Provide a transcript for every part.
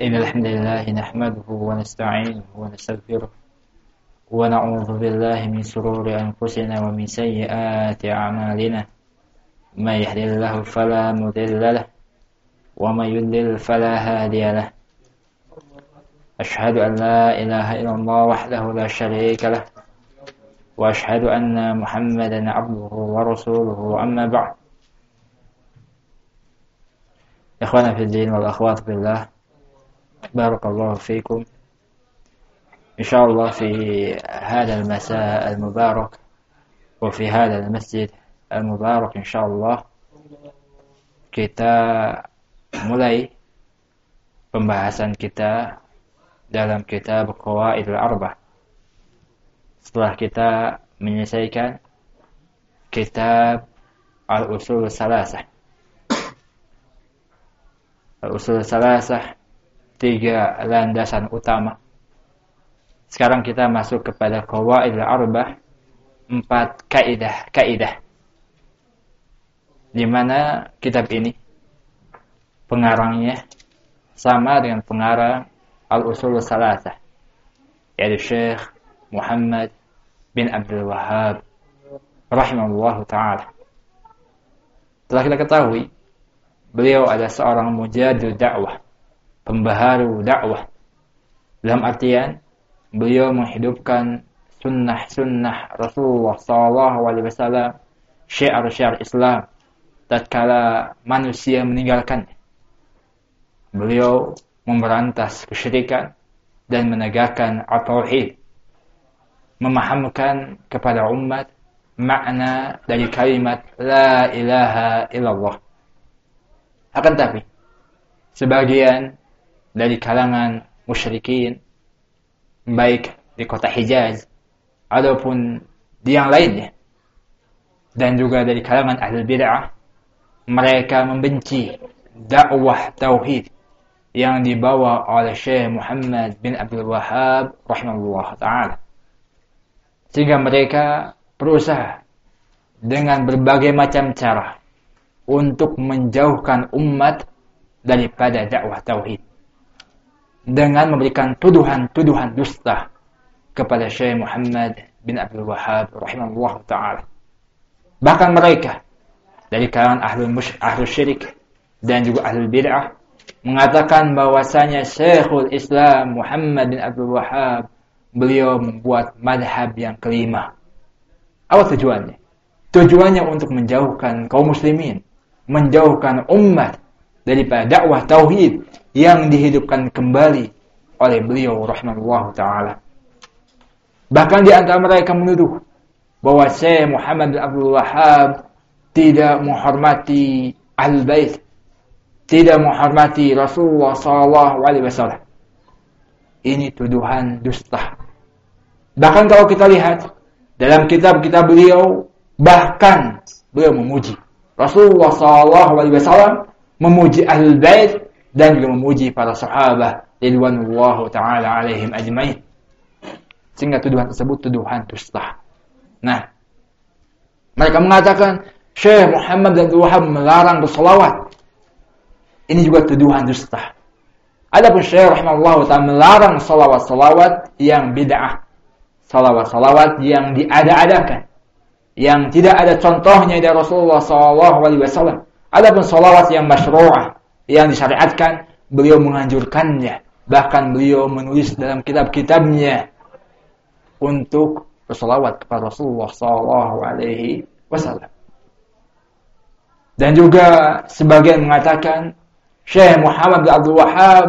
إن الحمد لله نحمده ونستعينه ونستغفره ونعوذ بالله من سرور أنفسنا ومن سيئات أعمالنا. من يهد الله فلا مضل له ومن يضلل فلا هادي له. أشهد أن لا إله إلا الله وحده لا شريك له وأشهد أن محمدا عبده ورسوله. أما بعد إخوانا في الدين والأخوات في الله بارك الله فيكم إن شاء الله في هذا المساء المبارك وفي هذا المسجد المبارك إن شاء الله kita mulai pembahasan kita dalam kitab Qawaidul Arba. Setelah kita menyelesaikan kitab Al-Usul Salasah. Al-Usul Salasah tiga landasan utama. Sekarang kita masuk kepada Qawaidul Arba empat kaidah kaidah di mana kitab ini pengarangnya sama dengan pengarang Al-Usul Salasah yaitu Syekh Muhammad bin Abdul Wahab rahimahullah taala. Telah kita ketahui beliau adalah seorang mujadid dakwah, pembaharu dakwah. Dalam artian beliau menghidupkan sunnah-sunnah Rasulullah Wasallam, syiar-syiar Islam tatkala manusia meninggalkannya. Beliau memberantas kesyirikan dan menegakkan tauhid memahamkan kepada umat makna dari kalimat la ilaha illallah akan tapi sebagian dari kalangan musyrikin baik di kota Hijaz ataupun di yang lainnya dan juga dari kalangan ahli bid'ah mereka membenci dakwah tauhid yang dibawa oleh Syekh Muhammad bin Abdul Wahab rahimahullah taala. Sehingga mereka berusaha dengan berbagai macam cara untuk menjauhkan umat daripada dakwah tauhid. Dengan memberikan tuduhan-tuduhan dusta kepada Syekh Muhammad bin Abdul Wahab rahimahullah taala. Bahkan mereka dari kalangan ahli ahlu syirik dan juga ahli bid'ah mengatakan bahwasanya Syekhul Islam Muhammad bin Abdul Wahab beliau membuat madhab yang kelima. Apa tujuannya? Tujuannya untuk menjauhkan kaum muslimin, menjauhkan umat daripada dakwah tauhid yang dihidupkan kembali oleh beliau rahimahullah taala. Bahkan di antara mereka menuduh bahwa Syekh Muhammad Abdul Wahab tidak menghormati al-bait tidak menghormati Rasulullah Sallallahu Alaihi Wasallam. Ini tuduhan dusta. Bahkan kalau kita lihat dalam kitab-kitab beliau, bahkan beliau memuji Rasulullah Sallallahu Alaihi Wasallam, memuji Ahlul Bait dan juga memuji para sahabat ridwanullah taala alaihim ajmain. Sehingga tuduhan tersebut tuduhan dusta. Nah, mereka mengatakan Syekh Muhammad dan Wahab melarang bersalawat ini juga tuduhan dusta. Adapun Syekh rahimahullah taala melarang salawat-salawat yang bid'ah. Salawat-salawat yang diada-adakan. Yang tidak ada contohnya dari Rasulullah wasallam. Adapun salawat yang masyru'ah yang disyariatkan, beliau menganjurkannya. Bahkan beliau menulis dalam kitab-kitabnya untuk bersalawat kepada Rasulullah sallallahu alaihi wasallam. Dan juga sebagian mengatakan Syekh Muhammad bin Abdul Wahab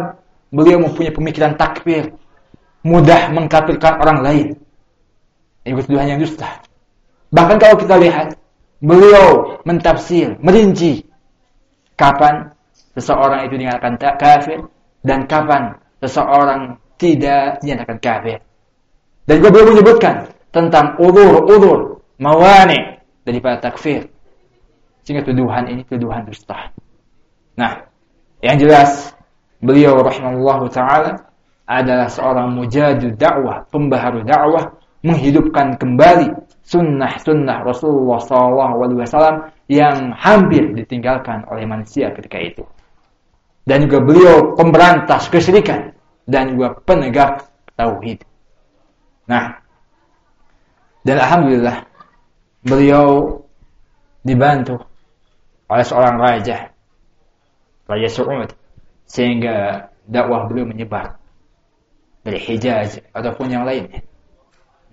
beliau mempunyai pemikiran takfir, mudah mengkafirkan orang lain. Ini tuduhan yang dusta. Bahkan kalau kita lihat, beliau mentafsir, merinci kapan seseorang itu dinyatakan kafir dan kapan seseorang tidak dinyatakan kafir. Dan juga beliau menyebutkan tentang ulur-ulur mawani daripada takfir. Sehingga tuduhan ini tuduhan dusta. Nah, yang jelas beliau rahimahullah taala adalah seorang mujadid dakwah, pembaharu dakwah, menghidupkan kembali sunnah-sunnah Rasulullah SAW yang hampir ditinggalkan oleh manusia ketika itu. Dan juga beliau pemberantas kesyirikan. Dan juga penegak tauhid. Nah, dan alhamdulillah beliau dibantu oleh seorang raja, Raja Saud, sehingga dakwah beliau menyebar. Dari Hijaz ataupun yang lainnya.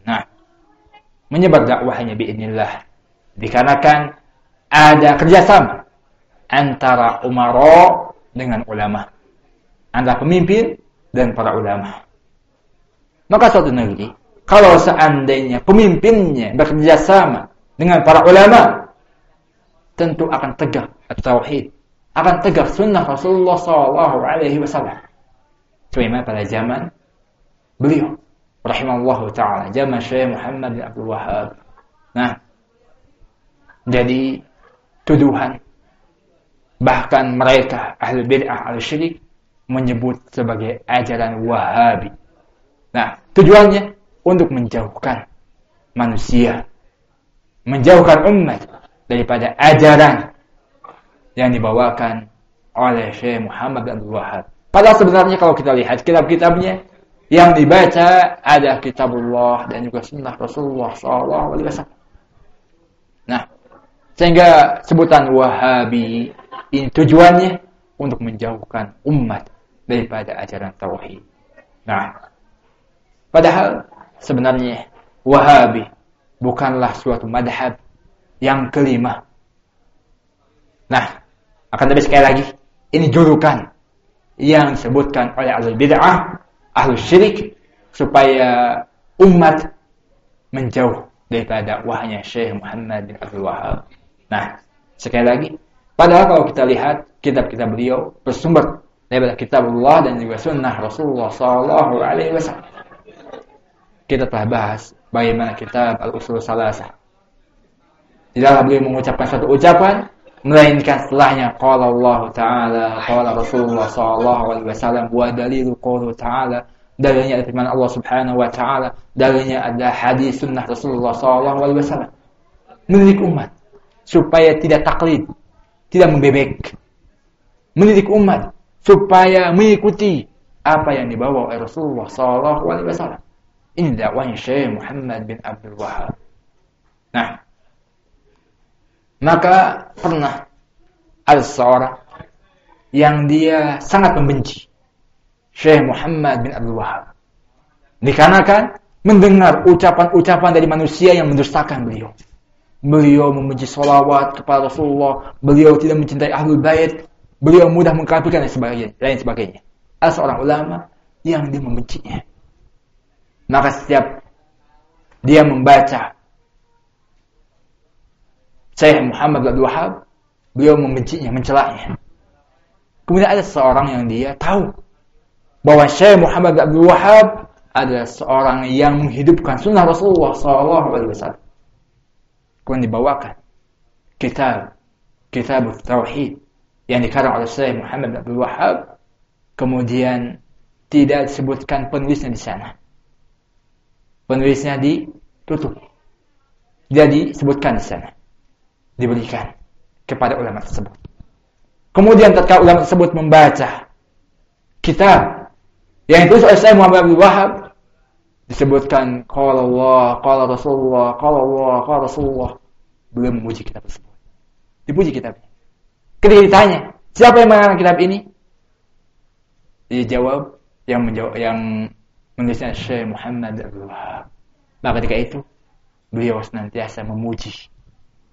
Nah, menyebar dakwahnya biinillah dikarenakan ada kerjasama antara umaro dengan ulama, antara pemimpin dan para ulama. Maka suatu negeri, kalau seandainya pemimpinnya bekerja sama dengan para ulama, tentu akan tegak tauhid, akan tegak sunnah Rasulullah Sallallahu Alaihi Wasallam. Sebagaimana pada zaman beliau, rahimahullah taala, zaman Syekh Muhammad bin Abdul Wahab. Nah, jadi tuduhan bahkan mereka ahli bid'ah al syirik menyebut sebagai ajaran Wahabi. Nah, tujuannya untuk menjauhkan manusia, menjauhkan umat daripada ajaran yang dibawakan oleh Syekh Muhammad Abdul Wahab. Padahal sebenarnya kalau kita lihat kitab-kitabnya yang dibaca ada kitabullah dan juga sunnah Rasulullah SAW. Nah, sehingga sebutan Wahabi ini tujuannya untuk menjauhkan umat daripada ajaran tauhid. Nah, padahal sebenarnya Wahabi bukanlah suatu madhab yang kelima. Nah, akan tapi sekali lagi, ini julukan yang disebutkan oleh ahli bid'ah, ahli syirik, supaya umat menjauh daripada wahnya Syekh Muhammad bin Abdul Wahab. Nah, sekali lagi, padahal kalau kita lihat kitab-kitab beliau bersumber daripada kitab Allah dan juga sunnah Rasulullah Sallallahu Alaihi Wasallam. Kita telah bahas bagaimana kitab Al-Usul Salasah. Tidaklah beliau mengucapkan satu ucapan, melainkan setelahnya qala Allah Ta'ala, qala Rasulullah Sallallahu Alaihi Wasallam, wa dalilu qawlu Ta'ala, dalilnya ada firman Allah Subhanahu wa taala, dalilnya ada hadis sunnah Rasulullah sallallahu alaihi wasallam. Mendidik umat supaya tidak taklid, tidak membebek. Mendidik umat supaya mengikuti apa yang dibawa oleh Rasulullah sallallahu alaihi wasallam. Ini dakwahnya Syekh Muhammad bin Abdul Wahab. Nah, maka pernah ada seorang yang dia sangat membenci Syekh Muhammad bin Abdul Wahab. Dikarenakan mendengar ucapan-ucapan dari manusia yang mendustakan beliau. Beliau membenci salawat kepada Rasulullah. Beliau tidak mencintai ahlul bait. Beliau mudah mengkafirkan dan sebagainya, lain sebagainya. Ada seorang ulama yang dia membencinya. Maka setiap dia membaca Syekh Muhammad Abdul Wahab, beliau membencinya, mencelaknya. Kemudian ada seorang yang dia tahu bahwa Syekh Muhammad Abdul Wahab adalah seorang yang menghidupkan sunnah Rasulullah SAW. Kemudian dibawakan kitab kitab tauhid yang dikarang oleh Syekh Muhammad Abdul Wahab. Kemudian tidak disebutkan penulisnya di sana. Penulisnya ditutup. Jadi disebutkan di sana. Diberikan kepada ulama tersebut. Kemudian tatkala ulama tersebut membaca kitab yang itu oleh saya Muhammad bin Wahab disebutkan qala Allah, qala Rasulullah, qala Allah, qala Rasulullah. Beliau memuji kitab tersebut. Dipuji kitabnya. Ketika ditanya, siapa yang mengarang kitab ini? Dia jawab yang menjawab yang menulisnya Syekh Muhammad Wahab. Maka ketika itu beliau senantiasa memuji.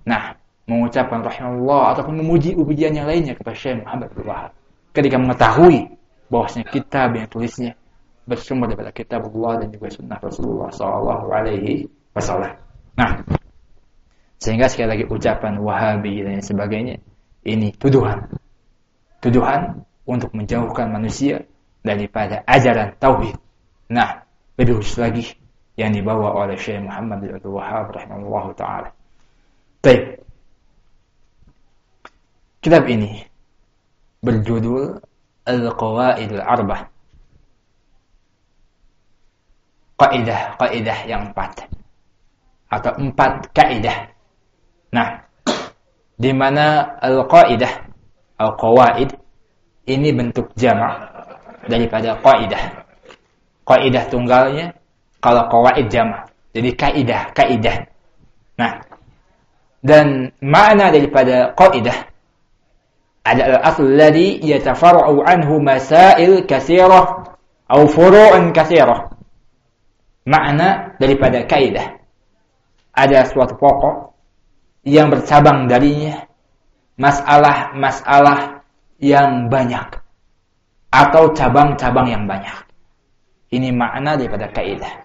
Nah, mengucapkan rahimahullah ataupun memuji ujian yang lainnya kepada Syekh Muhammad Wahab. Ketika mengetahui bahwasanya kitab yang tulisnya bersumber daripada kitab Allah dan juga sunnah Rasulullah Wasallam. Nah, sehingga sekali lagi ucapan Wahabi dan sebagainya ini tuduhan, tuduhan untuk menjauhkan manusia daripada ajaran tauhid. Nah, lebih khusus lagi yang dibawa oleh Syekh Muhammad bin Abdul Wahab rahimahullah taala. Baik. Kitab ini berjudul Al-Qawaid Al-Arbah. Kaidah-kaidah yang empat. Atau empat kaidah. Nah, di mana Al-Qaidah, Al-Qawaid, ini bentuk jamak daripada kaidah. Kaidah tunggalnya kalau kawaid jamak. Jadi kaidah, kaidah. Nah, dan makna daripada kaidah adalah asl ladhi yatafar'u anhu masail katsirah atau furu'an katsirah. Makna daripada kaidah ada suatu pokok yang bercabang darinya masalah-masalah yang banyak atau cabang-cabang yang banyak. Ini makna daripada kaidah.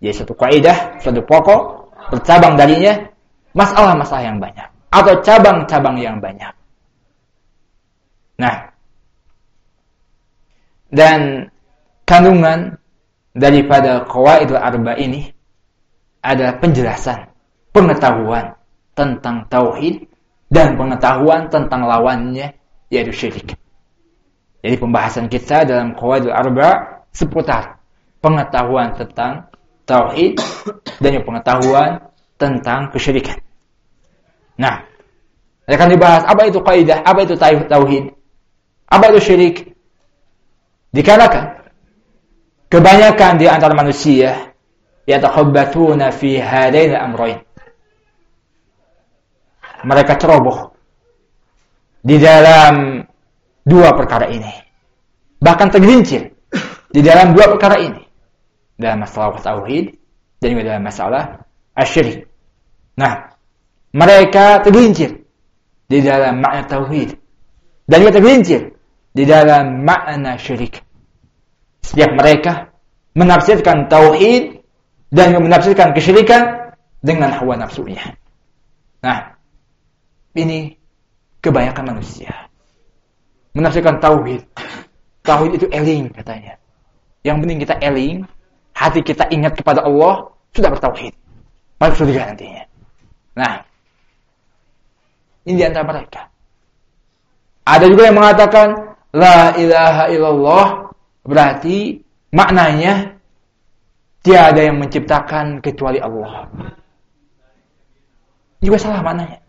Jadi satu kaidah, satu pokok bercabang darinya masalah-masalah yang banyak atau cabang-cabang yang banyak. Nah, dan kandungan daripada qawaidul arba ini ada penjelasan, pengetahuan tentang tauhid dan pengetahuan tentang lawannya yaitu syirik. Jadi pembahasan kita dalam Qawaidul Arba seputar pengetahuan tentang tauhid dan pengetahuan tentang kesyirikan. Nah, akan dibahas apa itu kaidah, apa itu tauhid, apa itu syirik. Dikarenakan kebanyakan di antara manusia yatakhabbatuna fi hadain amrayn mereka ceroboh di dalam dua perkara ini. Bahkan tergelincir di dalam dua perkara ini. Dalam masalah tauhid dan juga dalam masalah asyirik nah mereka tergelincir di dalam makna tauhid dan juga tergelincir di dalam makna syirik. Setiap mereka menafsirkan tauhid dan menafsirkan kesyirikan dengan hawa nafsunya. Nah, ini kebanyakan manusia. Menafsirkan tauhid. Tauhid itu eling katanya. Yang penting kita eling, hati kita ingat kepada Allah, sudah bertauhid. Masuk surga nantinya. Nah, ini di antara mereka. Ada juga yang mengatakan la ilaha illallah berarti maknanya Tiada yang menciptakan kecuali Allah. Juga salah maknanya.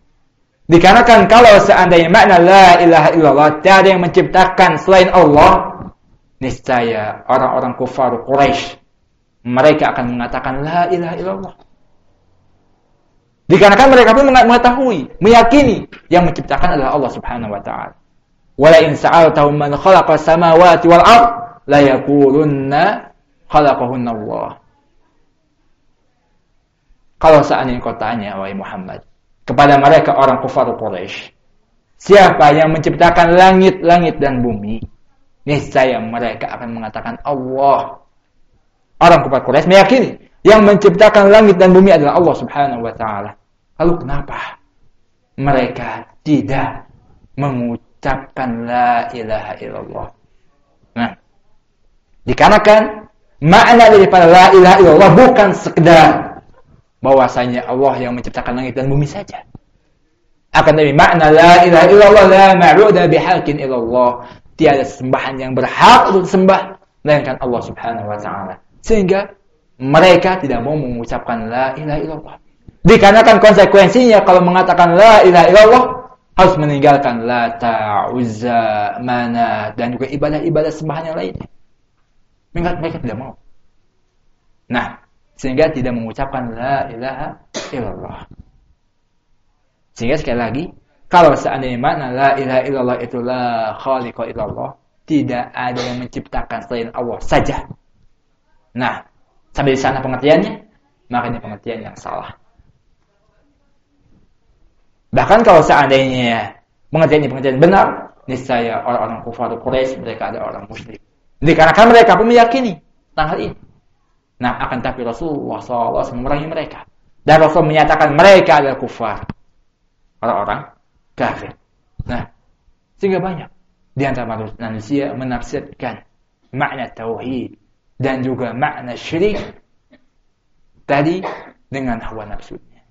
Dikarenakan kalau seandainya makna la ilaha illallah tiada yang menciptakan selain Allah, niscaya orang-orang kufar Quraisy mereka akan mengatakan la ilaha illallah. Dikarenakan mereka pun mengetahui, meyakini yang menciptakan adalah Allah Subhanahu wa taala. Wala in sa'altahum man khalaqa samawati wal ard la yaqulunna khalaqahunna Allah. Kalau seandainya kau tanya, wahai Muhammad, kepada mereka orang kufar Quraisy, siapa yang menciptakan langit-langit dan bumi? Niscaya mereka akan mengatakan Allah. Orang kufar Quraisy meyakini yang menciptakan langit dan bumi adalah Allah Subhanahu wa taala. Lalu kenapa mereka tidak mengucapkan la ilaha illallah? Nah, dikarenakan makna daripada la ilaha illallah bukan sekedar bahwasanya Allah yang menciptakan langit dan bumi saja. Akan tapi makna la ilaha illallah la ma'budu bihaqqin illallah. Tiada sembahan yang berhak untuk sembah melainkan Allah Subhanahu wa taala. Sehingga mereka tidak mau mengucapkan la ilaha illallah. Dikarenakan konsekuensinya kalau mengatakan la ilaha illallah harus meninggalkan la ta'uzza mana dan juga ibadah-ibadah sembahan yang lainnya. Mereka, mereka tidak mau. Nah, sehingga tidak mengucapkan la ilaha illallah. Sehingga sekali lagi, kalau seandainya makna la ilaha illallah itu la khaliqa illallah, tidak ada yang menciptakan selain Allah saja. Nah, sampai di sana pengertiannya, makanya pengertian yang salah. Bahkan kalau seandainya pengertiannya pengertian benar, niscaya orang-orang kufar Quraisy mereka ada orang musyrik. Dikarenakan mereka pun meyakini tentang hal ini. Nah, akan tapi Rasulullah SAW memerangi mereka. Dan Rasul menyatakan mereka adalah kufar. Orang-orang kafir. Nah, sehingga banyak di antara manusia menafsirkan makna tauhid dan juga makna syirik tadi dengan hawa nafsunya.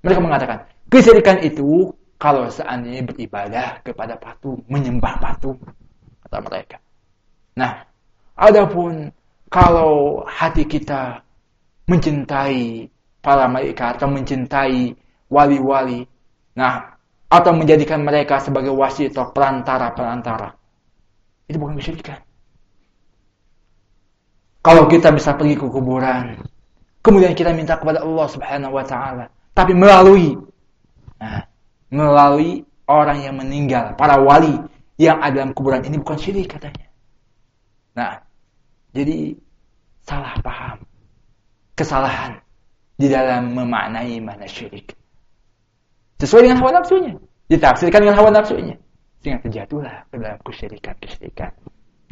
Mereka mengatakan, kesyirikan itu kalau seandainya beribadah kepada patung, menyembah patung, kata mereka. Nah, adapun kalau hati kita mencintai para malaikat atau mencintai wali-wali, nah atau menjadikan mereka sebagai wasit atau perantara-perantara, Itu bukan kesyirikan. Kalau kita bisa pergi ke kuburan, kemudian kita minta kepada Allah Subhanahu wa taala, tapi melalui nah, melalui orang yang meninggal, para wali yang ada dalam kuburan ini bukan syirik katanya. Nah, jadi salah paham. Kesalahan di dalam memaknai mana syirik. Sesuai dengan hawa nafsunya. Ditafsirkan dengan hawa nafsunya. Sehingga terjatuhlah ke dalam kesyirikan-kesyirikan.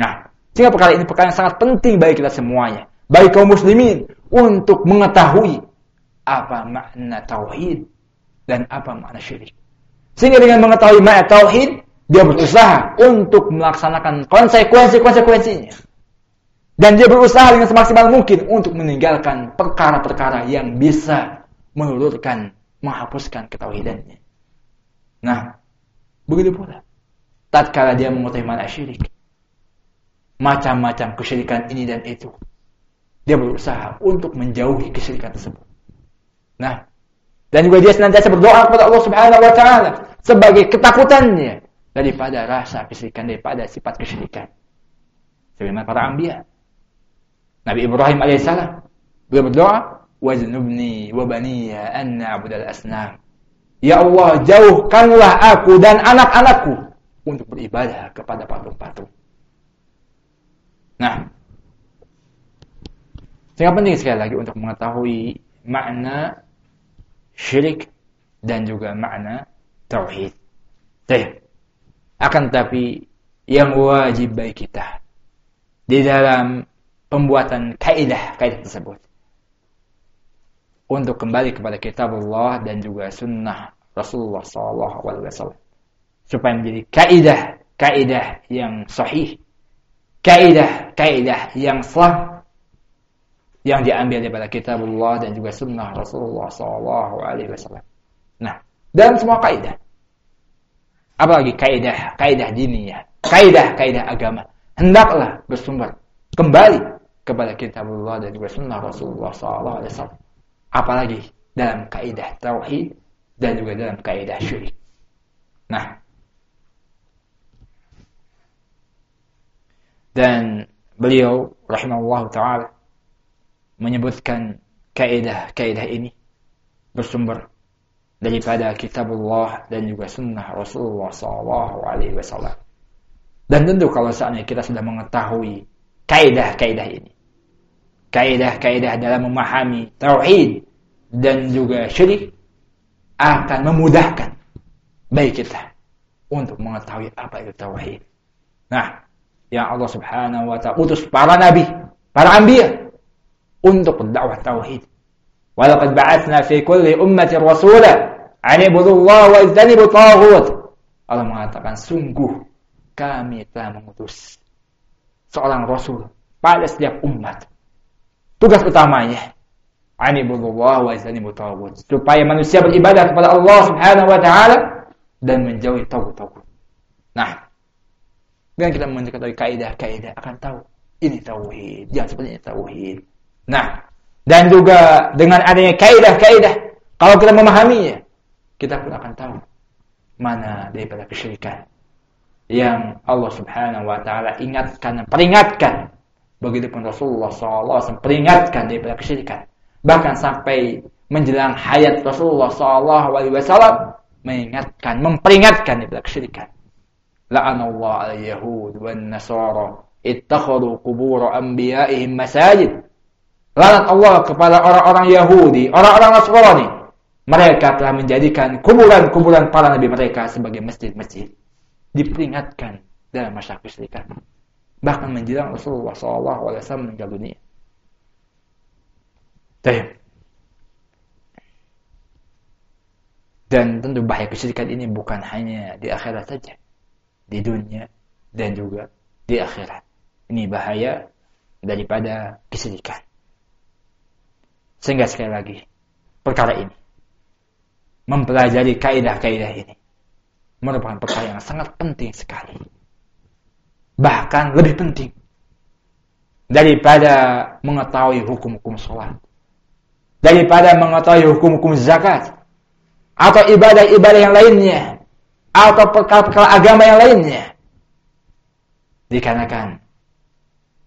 Nah, sehingga perkara ini perkara yang sangat penting bagi kita semuanya. Bagi kaum muslimin. Untuk mengetahui apa makna tauhid dan apa makna syirik. Sehingga dengan mengetahui makna tauhid, dia berusaha untuk melaksanakan konsekuensi-konsekuensinya. Dan dia berusaha dengan semaksimal mungkin untuk meninggalkan perkara-perkara yang bisa melurutkan, menghapuskan ketauhidannya. Nah, begitu pula. Tatkala dia mengetahui mana syirik. Macam-macam kesyirikan ini dan itu. Dia berusaha untuk menjauhi kesyirikan tersebut. Nah, dan juga dia senantiasa berdoa kepada Allah Subhanahu wa taala sebagai ketakutannya daripada rasa kesyirikan, daripada sifat kesyirikan. Sebagaimana para anbiya Nabi Ibrahim alaihissalam beliau berdoa wajnubni wa baniya an na'budal asnam ya Allah jauhkanlah aku dan anak-anakku untuk beribadah kepada patung-patung. Nah sangat penting sekali lagi untuk mengetahui makna syirik dan juga makna tauhid. Akan tapi yang wajib bagi kita di dalam pembuatan kaidah kaidah tersebut untuk kembali kepada kitab Allah dan juga sunnah Rasulullah SAW supaya menjadi kaidah kaidah yang sahih kaidah kaidah yang sah yang diambil daripada kitab Allah dan juga sunnah Rasulullah SAW. Nah, dalam semua kaidah, apalagi kaidah kaidah diniyah, kaidah kaidah agama, hendaklah bersumber kembali kepada kitabullah dan juga sunnah Rasulullah SAW. Apalagi dalam kaidah tauhid dan juga dalam kaidah syirik. Nah, dan beliau rahimahullah taala menyebutkan kaidah-kaidah ini bersumber daripada kitabullah dan juga sunnah Rasulullah SAW. Dan tentu kalau saatnya kita sudah mengetahui kaidah-kaidah ini, kaidah-kaidah dalam memahami tauhid dan juga syirik akan memudahkan baik kita untuk mengetahui apa itu tauhid. Nah, yang Allah Subhanahu wa taala utus para nabi, para anbiya untuk berdakwah tauhid. Walaqad ba'atsna fi kulli ummatin rasula an ibudullah wa ijtanibu. Allah mengatakan sungguh kami telah mengutus seorang rasul pada setiap umat tugas utamanya anibudullah wa izanibu tawud supaya manusia beribadah kepada Allah Subhanahu wa taala dan menjauhi tauhid-tauhid. Nah, dengan kita mengetahui kaidah-kaidah akan tahu ini tauhid, jangan seperti ini tauhid. Nah, dan juga dengan adanya kaidah-kaidah kalau kita memahaminya, kita pun akan tahu mana daripada kesyirikan yang Allah Subhanahu wa taala ingatkan dan peringatkan Begitupun Rasulullah SAW peringatkan daripada kesyirikan. Bahkan sampai menjelang hayat Rasulullah SAW mengingatkan, memperingatkan daripada kesyirikan. La'anallah al-Yahud wa nasara ittakhadu kubur anbiya'ihim masajid. Lanat Allah kepada orang-orang Yahudi, orang-orang Nasrani. Mereka telah menjadikan kuburan-kuburan para nabi mereka sebagai masjid-masjid. Diperingatkan dalam masyarakat kesyirikan bahkan menjelang Rasulullah SAW meninggal dunia. Dan tentu bahaya kesyirikan ini bukan hanya di akhirat saja, di dunia dan juga di akhirat. Ini bahaya daripada kesyirikan. Sehingga sekali lagi, perkara ini, mempelajari kaidah-kaidah ini, merupakan perkara yang sangat penting sekali bahkan lebih penting daripada mengetahui hukum-hukum sholat daripada mengetahui hukum-hukum zakat atau ibadah-ibadah yang lainnya atau perkara-perkara agama yang lainnya Dikarenakan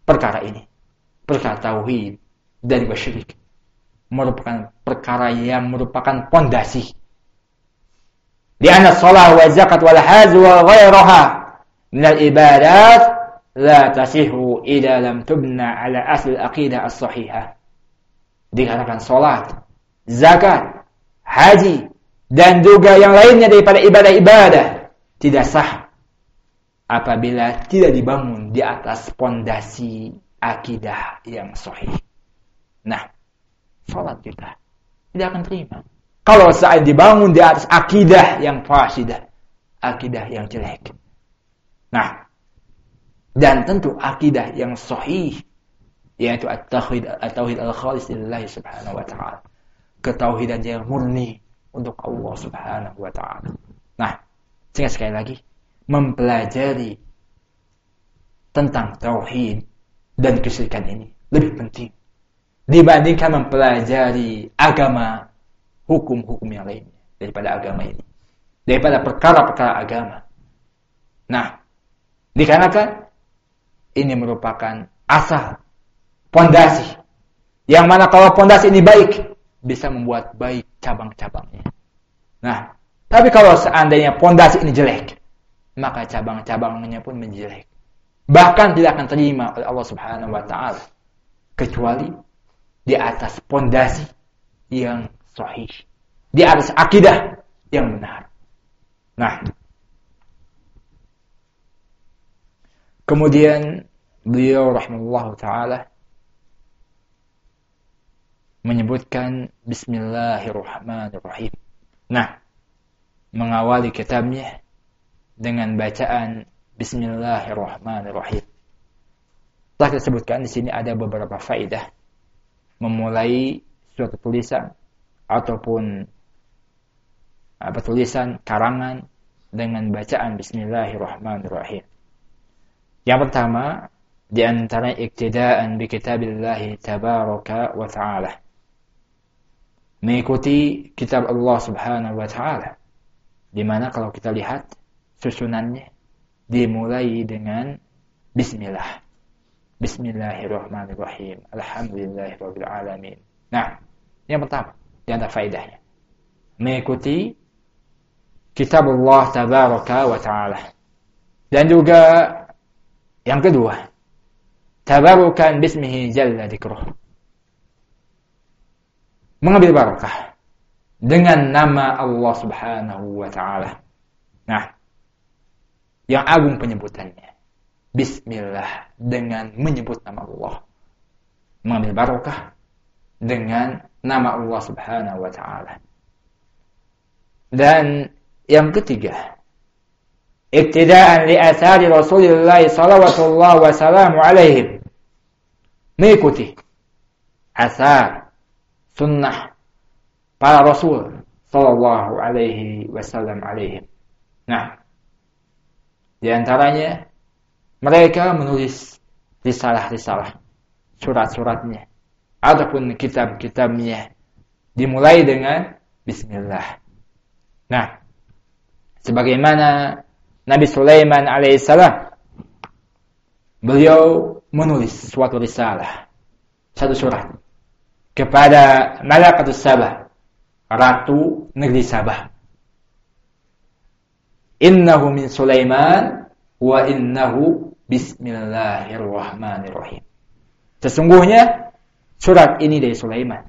perkara ini, perkara tauhid dan syirik merupakan perkara yang merupakan pondasi. Wal hajj wa ghairaha min al ibadat la tasihu idza lam tubna ala asl aqidah as-sahihah. Dikatakan salat, zakat, haji dan juga yang lainnya daripada ibadah-ibadah tidak sah apabila tidak dibangun di atas pondasi akidah yang sahih. Nah, sholat kita tidak akan terima. Kalau saat dibangun di atas akidah yang fasidah, akidah yang jelek. Nah, dan tentu akidah yang sahih yaitu at-tauhid at-tauhid al-khalis lillahi subhanahu wa ta'ala. Ketauhidan yang murni untuk Allah subhanahu wa ta'ala. Nah, sehingga sekali lagi mempelajari tentang tauhid dan kesyirikan ini lebih penting dibandingkan mempelajari agama hukum-hukum yang lainnya daripada agama ini. Daripada perkara-perkara agama. Nah dikarenakan ini merupakan asal pondasi. Yang mana kalau pondasi ini baik bisa membuat baik cabang-cabangnya. Nah tapi kalau seandainya pondasi ini jelek maka cabang-cabangnya pun menjelek. Bahkan tidak akan terima oleh Allah Subhanahu wa taala kecuali di atas pondasi yang sahih, di atas akidah yang benar. Nah, kemudian beliau rahimahullah taala menyebutkan bismillahirrahmanirrahim. Nah, mengawali kitabnya dengan bacaan Bismillahirrahmanirrahim. Telah kita sebutkan di sini ada beberapa faedah memulai suatu tulisan ataupun apa tulisan karangan dengan bacaan Bismillahirrahmanirrahim. Yang pertama di antara iktidaan bi kitabillahi tabaraka wa ta'ala. Mengikuti kitab Allah Subhanahu wa taala. Di mana kalau kita lihat susunannya dimulai dengan bismillah. Bismillahirrahmanirrahim. Alhamdulillahirabbil alamin. Nah, yang pertama di antara faedahnya mengikuti kitab Allah tabaraka wa taala. Dan juga yang kedua, tabarukan bismihi jalla dzikruh. Mengambil barakah dengan nama Allah Subhanahu wa taala. Nah, yang agung penyebutannya. Bismillah dengan menyebut nama Allah. Mengambil barokah dengan nama Allah Subhanahu wa taala. Dan yang ketiga, iktidaan li athari Rasulullah sallallahu wa salam alaihim. Mengikuti asar sunnah para Rasul sallallahu alaihi wasallam alaihim. Nah, di antaranya mereka menulis risalah-risalah, surat-suratnya, ataupun kitab-kitabnya dimulai dengan Bismillah. Nah, sebagaimana Nabi Sulaiman alaihissalam, beliau menulis suatu risalah, satu surat kepada Malakatus Sabah, Ratu Negeri Sabah innahu min Sulaiman wa innahu bismillahirrahmanirrahim. Sesungguhnya surat ini dari Sulaiman.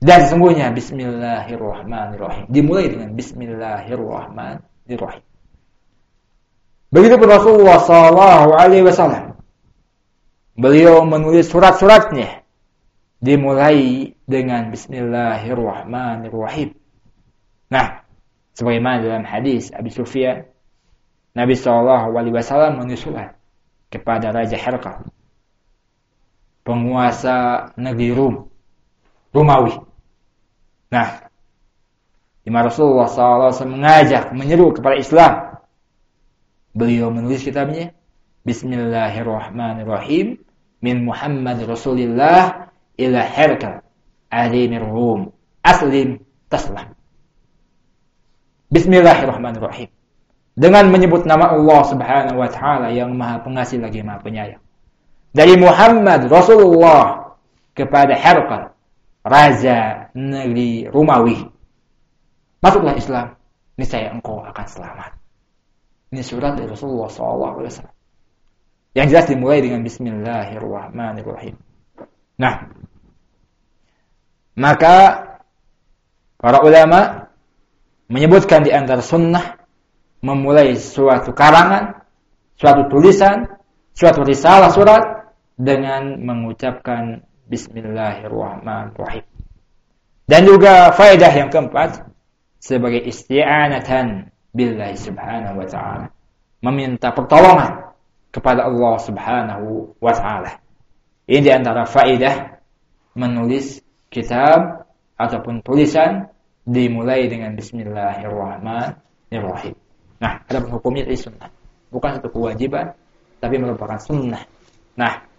Dan sesungguhnya bismillahirrahmanirrahim. Dimulai dengan bismillahirrahmanirrahim. Begitu pun Rasulullah sallallahu alaihi wasallam. Beliau menulis surat-suratnya dimulai dengan bismillahirrahmanirrahim. Nah, Sebagaimana dalam hadis Abi Sufyan, Nabi Shallallahu Alaihi Wasallam menyusul kepada Raja Herkal, penguasa negeri Rum, Rumawi. Nah, Imam Rasulullah SAW mengajak, menyeru kepada Islam. Beliau menulis kitabnya, Bismillahirrahmanirrahim, min Muhammad Rasulillah ila Herkal, alimir Rum, aslim taslam. Bismillahirrahmanirrahim. dengan menyebut nama Allah Subhanahu wa taala yang Maha Pengasih lagi Maha Penyayang. Dari Muhammad Rasulullah kepada Herqal, raja negeri Romawi. Masuklah Islam, niscaya engkau akan selamat. Ini surat dari Rasulullah SAW. Yang jelas dimulai dengan Bismillahirrahmanirrahim. Nah, maka para ulama menyebutkan di antara sunnah memulai suatu karangan, suatu tulisan, suatu risalah surat dengan mengucapkan Bismillahirrahmanirrahim. Dan juga faedah yang keempat sebagai isti'anatan billahi subhanahu wa ta'ala. Meminta pertolongan kepada Allah subhanahu wa ta'ala. Ini di antara faedah menulis kitab ataupun tulisan dimulai dengan Bismillahirrahmanirrahim. Nah, ada hukumnya dari sunnah. Bukan satu kewajiban, tapi merupakan sunnah. Nah,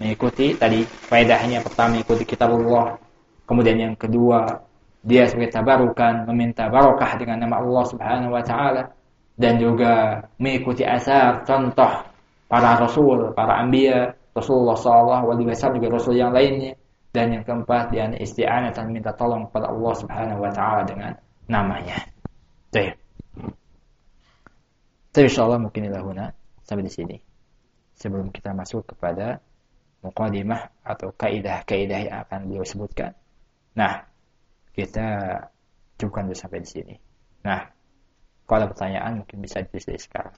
mengikuti tadi faedahnya pertama mengikuti kitab Allah. Kemudian yang kedua, dia sebagai tabarukan meminta barokah dengan nama Allah Subhanahu wa taala dan juga mengikuti asar contoh para rasul, para anbiya, Rasulullah sallallahu alaihi wasallam juga rasul yang lainnya dan yang keempat dia isti'anah dan minta tolong kepada Allah Subhanahu wa taala dengan namanya. Baik. Tapi insyaallah mungkin ilahuna sampai di sini. Sebelum kita masuk kepada muqaddimah atau kaidah-kaidah yang akan beliau sebutkan. Nah, kita cukupkan dulu sampai di sini. Nah, kalau ada pertanyaan mungkin bisa ditulis sekarang.